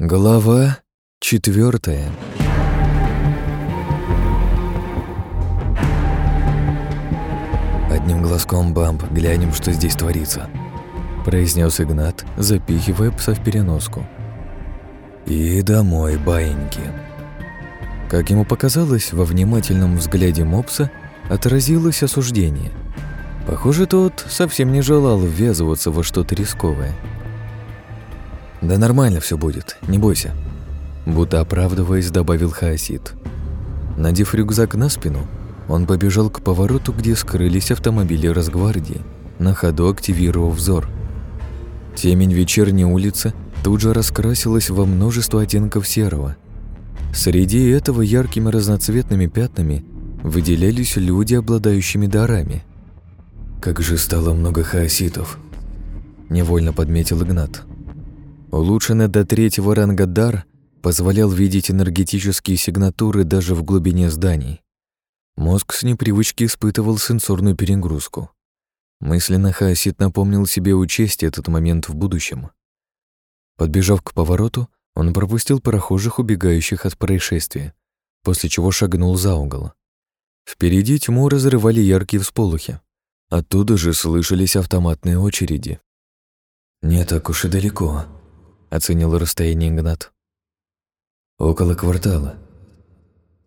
Глава четвертая. Одним глазком бамп глянем, что здесь творится, произнес Игнат, запихивая пса в переноску. И домой, баиньки. Как ему показалось, во внимательном взгляде мопса отразилось осуждение. Похоже, тот совсем не желал ввязываться во что-то рисковое. «Да нормально все будет, не бойся», будто оправдываясь, добавил Хаосид. Надев рюкзак на спину, он побежал к повороту, где скрылись автомобили Росгвардии, на ходу активировав взор. Темень вечерней улицы тут же раскрасилась во множество оттенков серого. Среди этого яркими разноцветными пятнами выделялись люди, обладающими дарами. «Как же стало много хаоситов!» – невольно подметил Игнат. Улучшенный до третьего ранга дар позволял видеть энергетические сигнатуры даже в глубине зданий. Мозг с непривычки испытывал сенсорную перегрузку. Мысленно Хаосит напомнил себе учесть этот момент в будущем. Подбежав к повороту, он пропустил прохожих, убегающих от происшествия, после чего шагнул за угол. Впереди тьму разрывали яркие всполохи. Оттуда же слышались автоматные очереди. «Не так уж и далеко», — оценил расстояние Игнат. «Около квартала».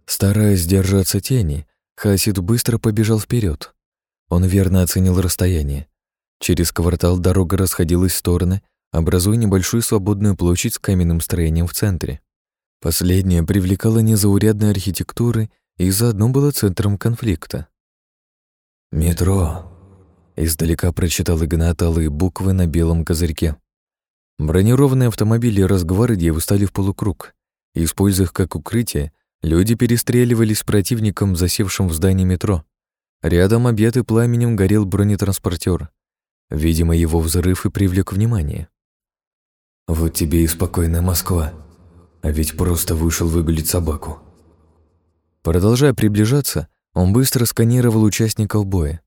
Стараясь держаться тени, Хасид быстро побежал вперед. Он верно оценил расстояние. Через квартал дорога расходилась в стороны, образуя небольшую свободную площадь с каменным строением в центре. Последнее привлекало незаурядной архитектуры и заодно было центром конфликта. «Метро», — издалека прочитал Игнат алые буквы на белом козырьке. Бронированные автомобили Росгвардии встали в полукруг. Используя их как укрытие, люди перестреливались с противником, засевшим в здании метро. Рядом, объятый пламенем, горел бронетранспортер. Видимо, его взрыв и привлек внимание. «Вот тебе и спокойная Москва. А ведь просто вышел выгулить собаку». Продолжая приближаться, он быстро сканировал участников боя.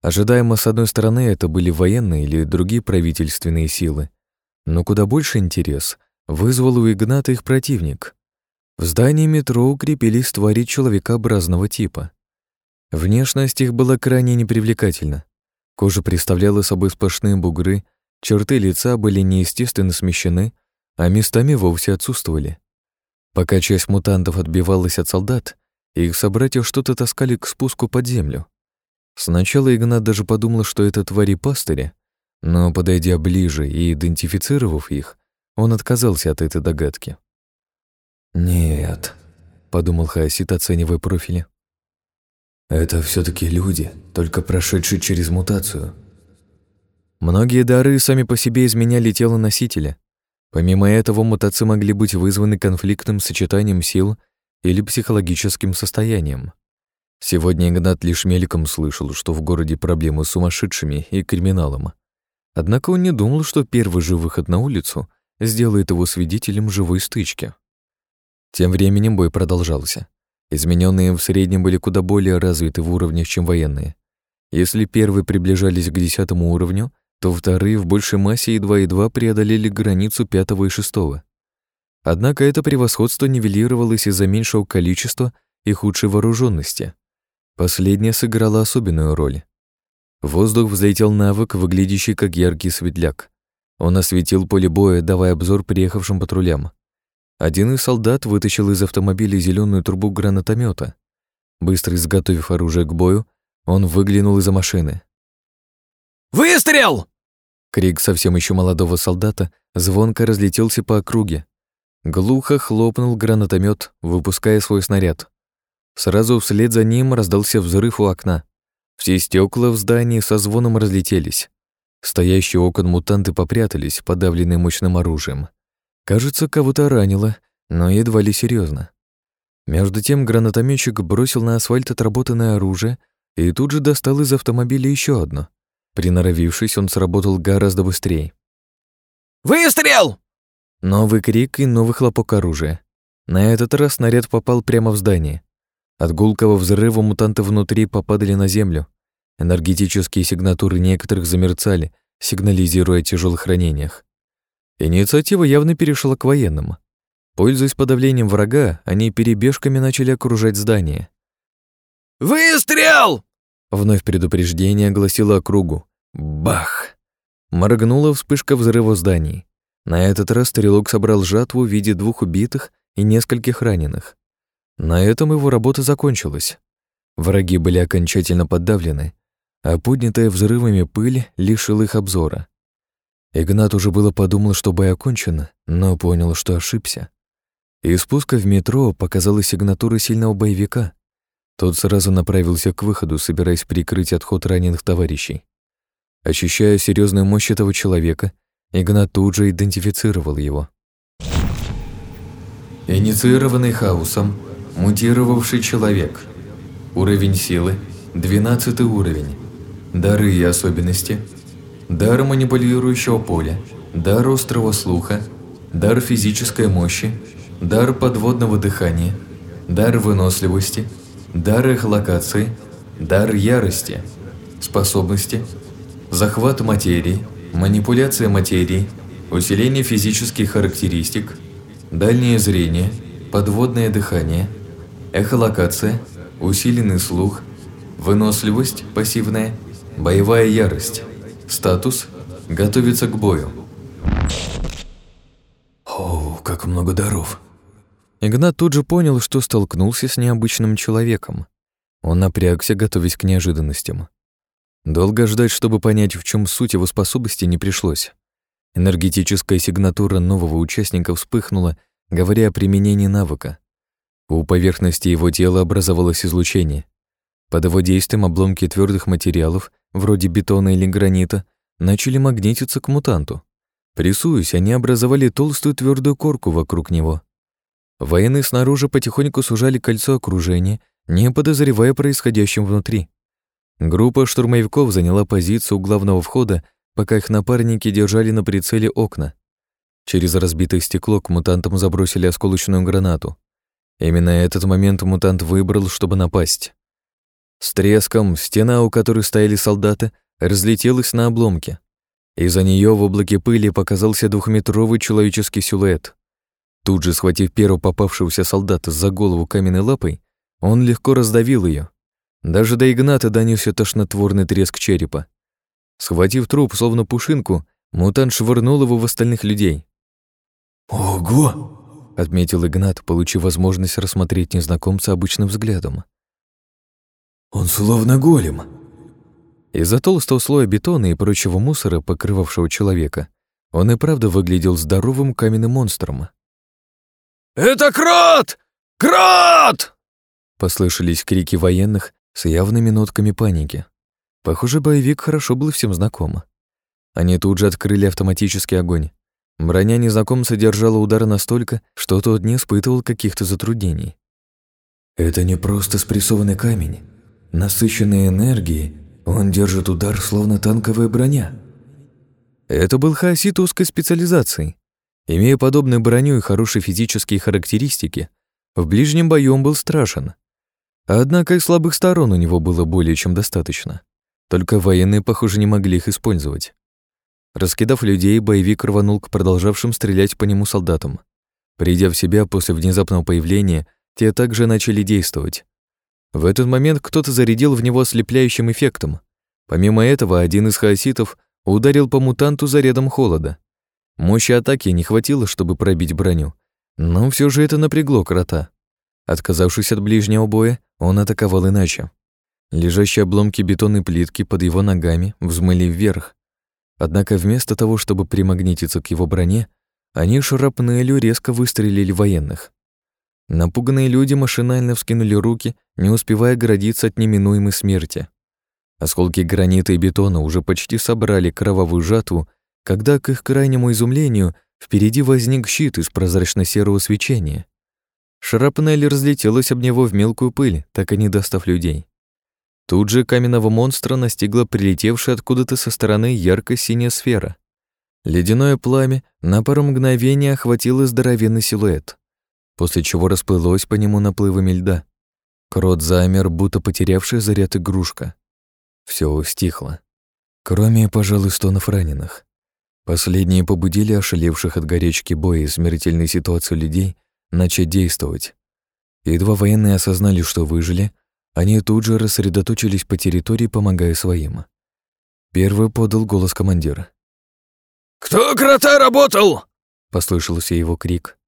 Ожидаемо, с одной стороны, это были военные или другие правительственные силы, но куда больше интерес вызвал у Игната их противник. В здании метро укрепились твари человекообразного типа. Внешность их была крайне непривлекательна. Кожа представляла собой сплошные бугры, черты лица были неестественно смещены, а местами вовсе отсутствовали. Пока часть мутантов отбивалась от солдат, их собратья что-то таскали к спуску под землю. Сначала Игнат даже подумал, что это твари пастыря, но, подойдя ближе и идентифицировав их, он отказался от этой догадки. «Нет», — подумал Хаосит, оценивая профили. «Это все таки люди, только прошедшие через мутацию». Многие дары сами по себе изменяли тело носителя. Помимо этого, мутации могли быть вызваны конфликтным сочетанием сил или психологическим состоянием. Сегодня Игнат лишь мельком слышал, что в городе проблемы с сумасшедшими и криминалом. Однако он не думал, что первый же выход на улицу сделает его свидетелем живой стычки. Тем временем бой продолжался. Измененные в среднем были куда более развиты в уровнях, чем военные. Если первые приближались к десятому уровню, то вторые в большей массе едва-едва преодолели границу пятого и шестого. Однако это превосходство нивелировалось из-за меньшего количества и худшей вооруженности. Последняя сыграла особенную роль. В воздух взлетел навык, выглядящий как яркий светляк. Он осветил поле боя, давая обзор приехавшим патрулям. Один из солдат вытащил из автомобиля зеленую трубу гранатомета. Быстро изготовив оружие к бою, он выглянул из-за машины. «Выстрел!» Крик совсем еще молодого солдата звонко разлетелся по округе. Глухо хлопнул гранатомет, выпуская свой снаряд. Сразу вслед за ним раздался взрыв у окна. Все стекла в здании со звоном разлетелись. Стоящие окон мутанты попрятались, подавленные мощным оружием. Кажется, кого-то ранило, но едва ли серьезно. Между тем гранатометчик бросил на асфальт отработанное оружие и тут же достал из автомобиля еще одно. Приноровившись, он сработал гораздо быстрее. «Выстрел!» Новый крик и новый хлопок оружия. На этот раз снаряд попал прямо в здание. От гулкого взрыва мутанты внутри попадали на землю. Энергетические сигнатуры некоторых замерцали, сигнализируя о тяжелых ранениях. Инициатива явно перешла к военным. Пользуясь подавлением врага, они перебежками начали окружать здание. «Выстрел!» Вновь предупреждение огласило округу. Бах! Моргнула вспышка взрыва зданий. На этот раз стрелок собрал жатву в виде двух убитых и нескольких раненых. На этом его работа закончилась. Враги были окончательно подавлены, а поднятая взрывами пыль лишила их обзора. Игнат уже было подумал, что бой окончен, но понял, что ошибся. Из спуска в метро показалась сигнатура сильного боевика. Тот сразу направился к выходу, собираясь прикрыть отход раненых товарищей. Ощущая серьезную мощь этого человека, Игнат тут же идентифицировал его. Инициированный хаосом, мутировавший человек. Уровень силы – 12 уровень. Дары и особенности – дар манипулирующего поля, дар острого слуха, дар физической мощи, дар подводного дыхания, дар выносливости, дар эхолокации, дар ярости, способности, захват материи, манипуляция материи, усиление физических характеристик, дальнее зрение, подводное дыхание, эхолокация, усиленный слух, выносливость пассивная, боевая ярость, статус – готовиться к бою. О, как много даров. Игнат тут же понял, что столкнулся с необычным человеком. Он напрягся, готовясь к неожиданностям. Долго ждать, чтобы понять, в чем суть его способности, не пришлось. Энергетическая сигнатура нового участника вспыхнула, говоря о применении навыка. У поверхности его тела образовалось излучение. Под его действием обломки твердых материалов, вроде бетона или гранита, начали магнититься к мутанту. Прессуясь, они образовали толстую твердую корку вокруг него. Военные снаружи потихоньку сужали кольцо окружения, не подозревая происходящем внутри. Группа штурмовиков заняла позицию у главного входа, пока их напарники держали на прицеле окна. Через разбитое стекло к мутантам забросили осколочную гранату. Именно этот момент мутант выбрал, чтобы напасть. С треском стена, у которой стояли солдаты, разлетелась на обломки. Из-за нее в облаке пыли показался двухметровый человеческий силуэт. Тут же, схватив первого попавшегося солдата за голову каменной лапой, он легко раздавил ее. Даже до Игната донесся тошнотворный треск черепа. Схватив труп, словно пушинку, мутант швырнул его в остальных людей. «Ого!» — отметил Игнат, получив возможность рассмотреть незнакомца обычным взглядом. «Он словно голем!» Из-за толстого слоя бетона и прочего мусора, покрывавшего человека, он и правда выглядел здоровым каменным монстром. «Это Крот! Крот!» Послышались крики военных с явными нотками паники. Похоже, боевик хорошо был всем знаком. Они тут же открыли автоматический огонь. Броня незнакомца держала удар настолько, что тот не испытывал каких-то затруднений. «Это не просто спрессованный камень. Насыщенной энергией он держит удар, словно танковая броня». Это был хаосит узкой специализации. Имея подобную броню и хорошие физические характеристики, в ближнем бою он был страшен. Однако и слабых сторон у него было более чем достаточно. Только военные, похоже, не могли их использовать. Раскидав людей, боевик рванул к продолжавшим стрелять по нему солдатам. Придя в себя после внезапного появления, те также начали действовать. В этот момент кто-то зарядил в него ослепляющим эффектом. Помимо этого, один из хаоситов ударил по мутанту зарядом холода. Мощи атаки не хватило, чтобы пробить броню, но все же это напрягло крота. Отказавшись от ближнего боя, он атаковал иначе. Лежащие обломки бетонной плитки под его ногами взмыли вверх, Однако вместо того, чтобы примагнититься к его броне, они шрапнелью резко выстрелили военных. Напуганные люди машинально вскинули руки, не успевая городиться от неминуемой смерти. Осколки гранита и бетона уже почти собрали кровавую жатву, когда, к их крайнему изумлению, впереди возник щит из прозрачно-серого свечения. Шрапнель разлетелась об него в мелкую пыль, так и не достав людей. Тут же каменного монстра настигла прилетевшая откуда-то со стороны ярко-синяя сфера. Ледяное пламя на пару мгновений охватило здоровенный силуэт, после чего расплылось по нему наплывами льда. Крот замер, будто потерявший заряд игрушка. Все стихло. Кроме, пожалуй, стонов раненых. Последние побудили ошалевших от горячки боя и смертельной ситуации людей начать действовать. Едва военные осознали, что выжили, они тут же рассредоточились по территории, помогая своим. Первый подал голос командира. «Кто крота работал?» — послышался его крик.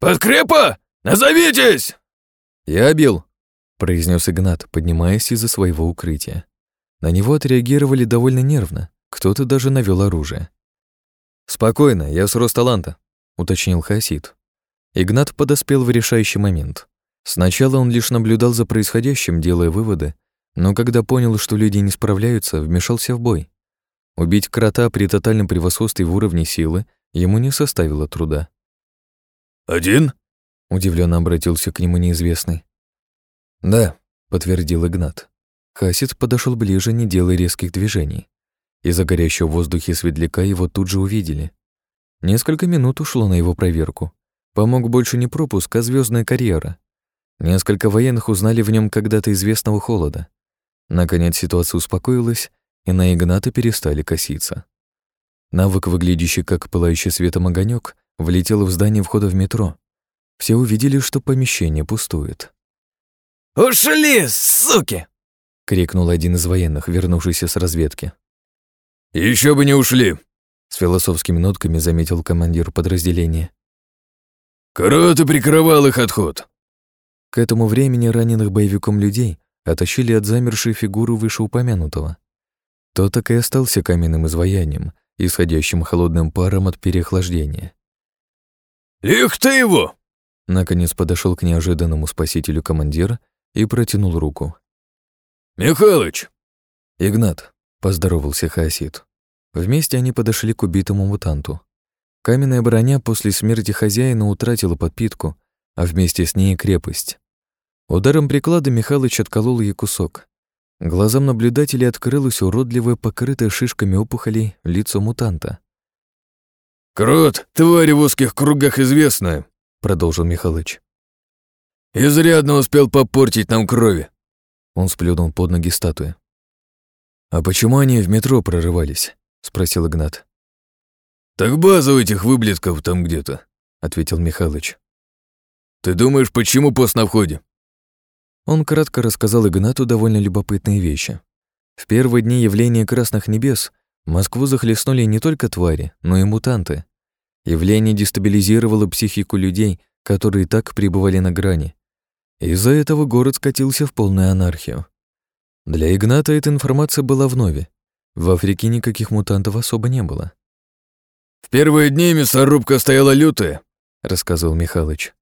«Подкрепа! Назовитесь!» «Я бил», — произнес Игнат, поднимаясь из-за своего укрытия. На него отреагировали довольно нервно, кто-то даже навел оружие. «Спокойно, я с Росталанта», — уточнил Хасид. Игнат подоспел в решающий момент. Сначала он лишь наблюдал за происходящим, делая выводы, но когда понял, что люди не справляются, вмешался в бой. Убить крота при тотальном превосходстве в уровне силы ему не составило труда. «Один?» — удивленно обратился к нему неизвестный. «Да», — подтвердил Игнат. Хасид подошел ближе, не делая резких движений. Из-за горящего в воздухе светляка его тут же увидели. Несколько минут ушло на его проверку. Помог больше не пропуск, а звездная карьера. Несколько военных узнали в нем когда-то известного холода. Наконец ситуация успокоилась, и на Игната перестали коситься. Навык, выглядящий как пылающий светом огонек, влетел в здание входа в метро. Все увидели, что помещение пустует. «Ушли, суки!» — крикнул один из военных, вернувшийся с разведки. Еще бы не ушли!» — с философскими нотками заметил командир подразделения. «Круто прикрывал их отход!» К этому времени раненых боевиком людей оттащили от замершей фигуры вышеупомянутого. Тот так и остался каменным изваянием, исходящим холодным паром от переохлаждения. «Их ты его!» Наконец подошел к неожиданному спасителю командира и протянул руку. «Михалыч!» «Игнат», — поздоровался Хаосид. Вместе они подошли к убитому мутанту. Каменная броня после смерти хозяина утратила подпитку, а вместе с ней и крепость. Ударом приклада Михалыч отколол ей кусок. Глазам наблюдателей открылось уродливое, покрытое шишками опухолей, лицо мутанта. «Крот, тварь в узких кругах известная», — продолжил Михалыч. «Изрядно успел попортить нам крови». Он сплюнул под ноги статуи. «А почему они в метро прорывались?» — спросил Игнат. «Так база у этих выблетков там где-то», — ответил Михалыч. «Ты думаешь, почему пост на входе?» Он кратко рассказал Игнату довольно любопытные вещи. В первые дни явления Красных Небес Москву захлестнули не только твари, но и мутанты. Явление дестабилизировало психику людей, которые так пребывали на грани. Из-за этого город скатился в полную анархию. Для Игната эта информация была вновь. В Африке никаких мутантов особо не было. «В первые дни мясорубка стояла лютая», — рассказывал Михалыч.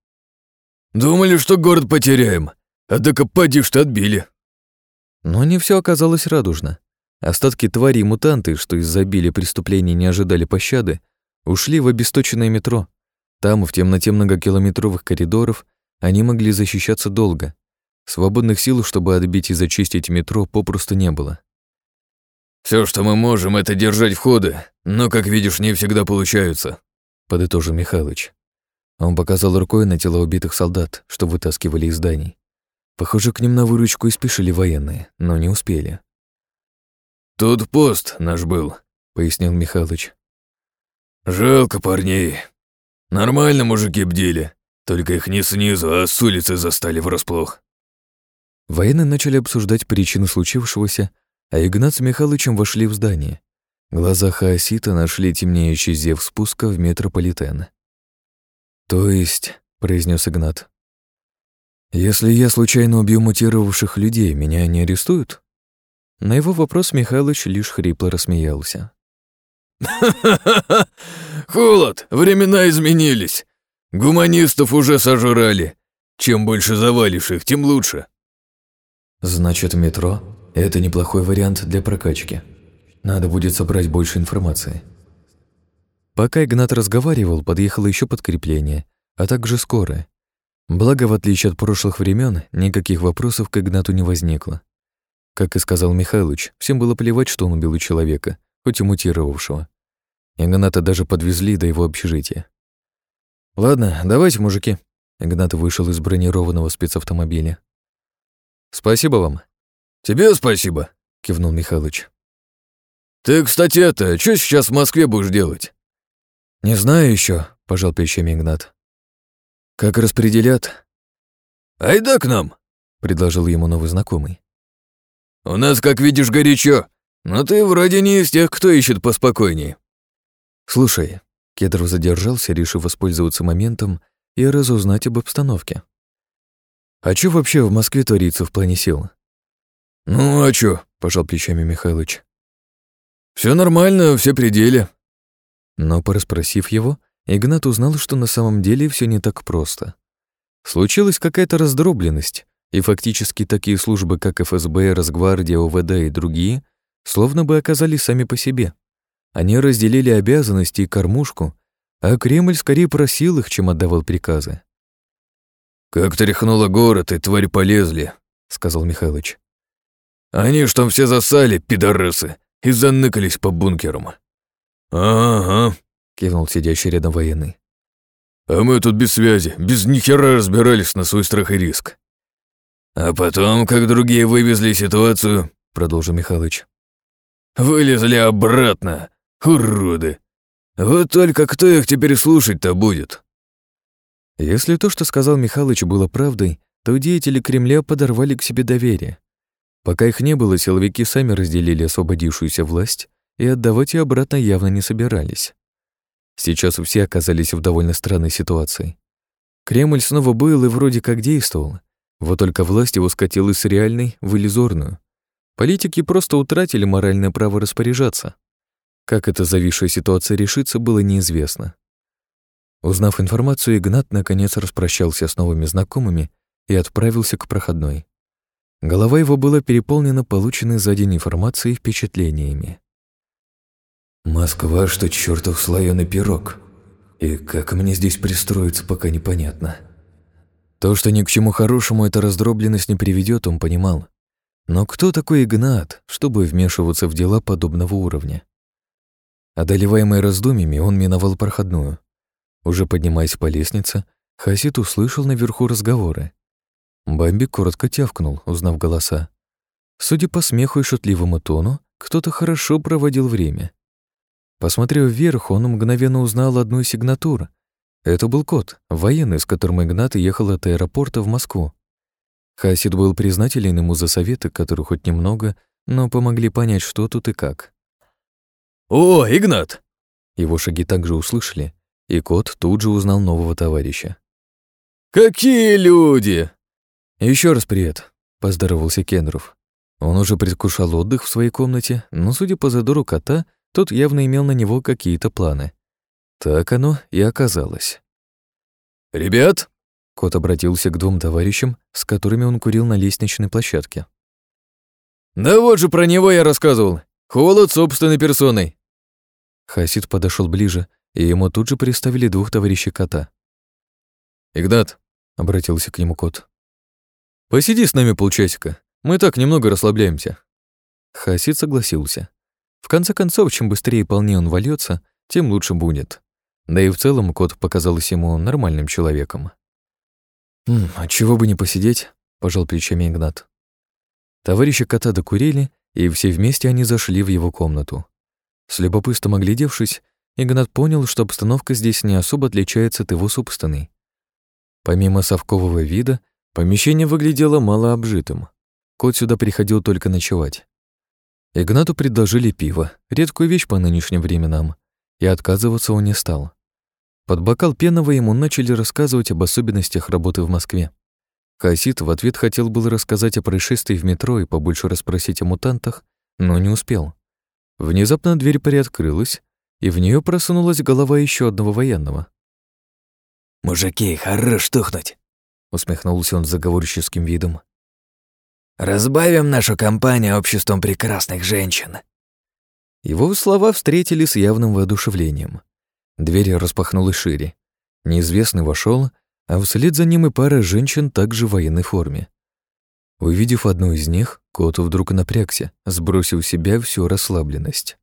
«Думали, что город потеряем, Однако поди что отбили. Но не все оказалось радужно. Остатки тварей и мутанты, что из-за обилия преступлений не ожидали пощады, ушли в обесточенное метро. Там, в темноте многокилометровых коридоров, они могли защищаться долго. Свободных сил, чтобы отбить и зачистить метро, попросту не было. Все, что мы можем, это держать входы, но, как видишь, не всегда получаются», — подытожил Михалыч. Он показал рукой на тела убитых солдат, что вытаскивали из зданий. Похоже, к ним на выручку и спешили военные, но не успели. «Тут пост наш был», — пояснил Михалыч. «Жалко парней. Нормально мужики бдили, только их не снизу, а с улицы застали врасплох». Военные начали обсуждать причины случившегося, а Игнат с Михалычем вошли в здание. Глаза Хаосита нашли темнеющий зев спуска в метрополитен. «То есть», — произнес Игнат, «Если я случайно убью мутировавших людей, меня не арестуют?» На его вопрос Михалыч лишь хрипло рассмеялся. «Ха-ха-ха! Холод! Времена изменились! Гуманистов уже сожрали! Чем больше завалишь их, тем лучше!» «Значит, метро — это неплохой вариант для прокачки. Надо будет собрать больше информации». Пока Игнат разговаривал, подъехало еще подкрепление, а также скорая. Благо, в отличие от прошлых времен, никаких вопросов к Игнату не возникло. Как и сказал Михайлович, всем было плевать, что он убил человека, хоть и мутировавшего. Игната даже подвезли до его общежития. «Ладно, давайте, мужики». Игнат вышел из бронированного спецавтомобиля. «Спасибо вам». «Тебе спасибо», — кивнул Михалыч. Ты, кстати, это, что сейчас в Москве будешь делать?» «Не знаю еще, пожал плечами Игнат. «Как распределят?» «Айда к нам», — предложил ему новый знакомый. «У нас, как видишь, горячо, но ты вроде не из тех, кто ищет поспокойнее». «Слушай», — Кедров задержался, решив воспользоваться моментом и разузнать об обстановке. «А что вообще в Москве творится в плане сил?» «Ну, а чё?» — пожал плечами Михайлович. Все нормально, все пределе». Но, порасспросив его, Игнат узнал, что на самом деле все не так просто. Случилась какая-то раздробленность, и фактически такие службы, как ФСБ, Росгвардия, ОВД и другие, словно бы оказались сами по себе. Они разделили обязанности и кормушку, а Кремль скорее просил их, чем отдавал приказы. «Как тряхнуло город, и тварь полезли», — сказал Михайлович. «Они ж там все засали, пидорасы, и заныкались по бункерам». «Ага», — кивнул сидящий рядом военный. «А мы тут без связи, без нихера разбирались на свой страх и риск». «А потом, как другие вывезли ситуацию», — продолжил Михалыч, «вылезли обратно, уроды. Вот только кто их теперь слушать-то будет?» Если то, что сказал Михалыч, было правдой, то деятели Кремля подорвали к себе доверие. Пока их не было, силовики сами разделили освободившуюся власть и отдавать ее обратно явно не собирались. Сейчас все оказались в довольно странной ситуации. Кремль снова был и вроде как действовал, вот только власть его скатилась с реальной в иллюзорную. Политики просто утратили моральное право распоряжаться. Как эта зависшая ситуация решится, было неизвестно. Узнав информацию, Игнат наконец распрощался с новыми знакомыми и отправился к проходной. Голова его была переполнена полученной за день информацией и впечатлениями. «Москва, что чертов слоёный пирог. И как мне здесь пристроиться, пока непонятно». То, что ни к чему хорошему эта раздробленность не приведет, он понимал. Но кто такой Игнат, чтобы вмешиваться в дела подобного уровня? Одолеваемый раздумьями, он миновал проходную. Уже поднимаясь по лестнице, Хасид услышал наверху разговоры. Бамби коротко тявкнул, узнав голоса. Судя по смеху и шутливому тону, кто-то хорошо проводил время. Посмотрев вверх, он мгновенно узнал одну из сигнатур. Это был кот, военный, с которым Игнат ехал от аэропорта в Москву. Хасид был признателен ему за советы, которые хоть немного, но помогли понять, что тут и как. «О, Игнат!» Его шаги также услышали, и кот тут же узнал нового товарища. «Какие люди!» Еще раз привет», — поздоровался Кендров. Он уже предвкушал отдых в своей комнате, но, судя по задору кота, тот явно имел на него какие-то планы. Так оно и оказалось. «Ребят!» — кот обратился к двум товарищам, с которыми он курил на лестничной площадке. «Да вот же про него я рассказывал. Холод собственной персоной». Хасид подошел ближе, и ему тут же представили двух товарищей кота. «Игнат», — обратился к нему кот, Посиди с нами полчасика. Мы так немного расслабляемся». Хасид согласился. В конце концов, чем быстрее и полнее он вольется, тем лучше будет. Да и в целом кот показался ему нормальным человеком. «Хм, а чего бы не посидеть?» — пожал плечами Игнат. Товарищи кота докурили, и все вместе они зашли в его комнату. С любопытством оглядевшись, Игнат понял, что обстановка здесь не особо отличается от его собственной. Помимо совкового вида, Помещение выглядело малообжитым. Кот сюда приходил только ночевать. Игнату предложили пиво, редкую вещь по нынешним временам, и отказываться он не стал. Под бокал пенного ему начали рассказывать об особенностях работы в Москве. Хасид в ответ хотел было рассказать о происшествии в метро и побольше расспросить о мутантах, но не успел. Внезапно дверь приоткрылась, и в нее просунулась голова еще одного военного. «Мужики, хорош тухнуть!» усмехнулся он с заговорческим видом. Разбавим нашу компанию обществом прекрасных женщин. Его слова встретили с явным воодушевлением. Дверь распахнулась шире. Неизвестный вошел, а вслед за ним и пара женщин также в военной форме. Увидев одну из них, кот вдруг напрягся, сбросив с себя всю расслабленность.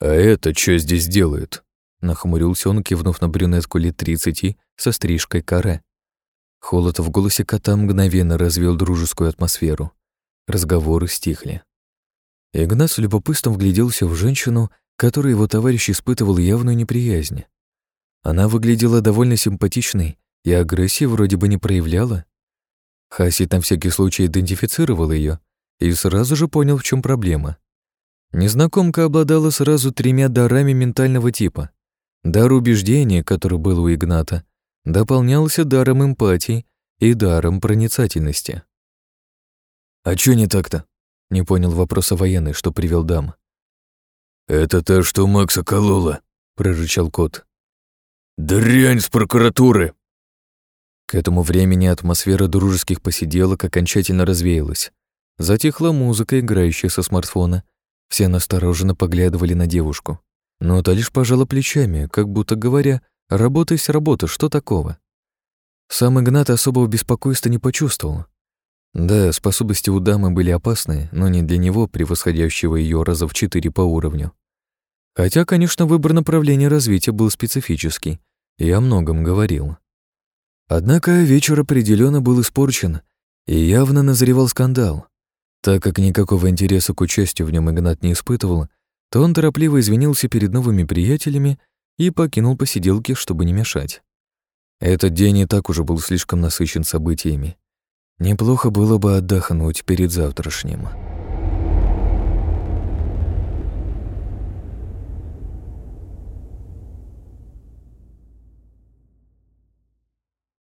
«А это что здесь делают?» Нахмурился он, кивнув на брюнетку лет тридцати со стрижкой каре. Холод в голосе кота мгновенно развел дружескую атмосферу. Разговоры стихли. Игнат с любопытством вгляделся в женщину, которой его товарищ испытывал явную неприязнь. Она выглядела довольно симпатичной и агрессии вроде бы не проявляла. Хасид на всякий случай идентифицировал ее и сразу же понял, в чем проблема. Незнакомка обладала сразу тремя дарами ментального типа. Дар убеждения, который был у Игната, дополнялся даром эмпатии и даром проницательности. «А чё не так-то?» — не понял вопроса военный, что привел дам. «Это та, что Макса колола», — прорычал кот. «Дрянь с прокуратуры!» К этому времени атмосфера дружеских посиделок окончательно развеялась. Затихла музыка, играющая со смартфона. Все настороженно поглядывали на девушку. Но та лишь пожала плечами, как будто говоря, «Работа есть работа, что такого?» Сам Игнат особого беспокойства не почувствовал. Да, способности у дамы были опасны, но не для него, превосходящего ее раза в четыре по уровню. Хотя, конечно, выбор направления развития был специфический и о многом говорил. Однако вечер определенно был испорчен, и явно назревал скандал. Так как никакого интереса к участию в нем Игнат не испытывал, то он торопливо извинился перед новыми приятелями и покинул посиделки, чтобы не мешать. Этот день и так уже был слишком насыщен событиями. Неплохо было бы отдохнуть перед завтрашним.